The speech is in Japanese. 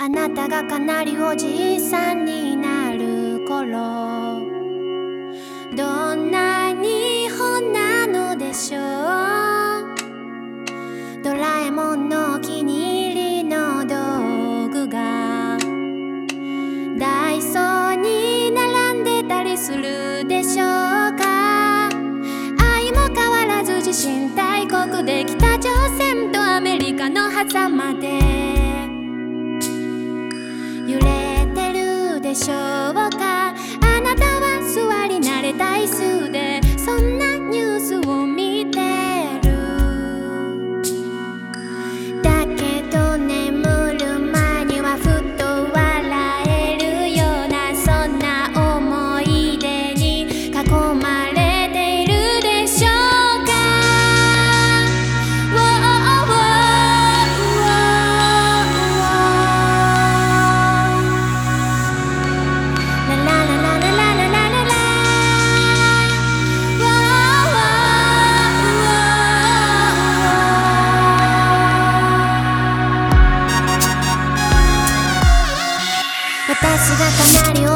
あなたがかなりおじいさんになる頃私が隣を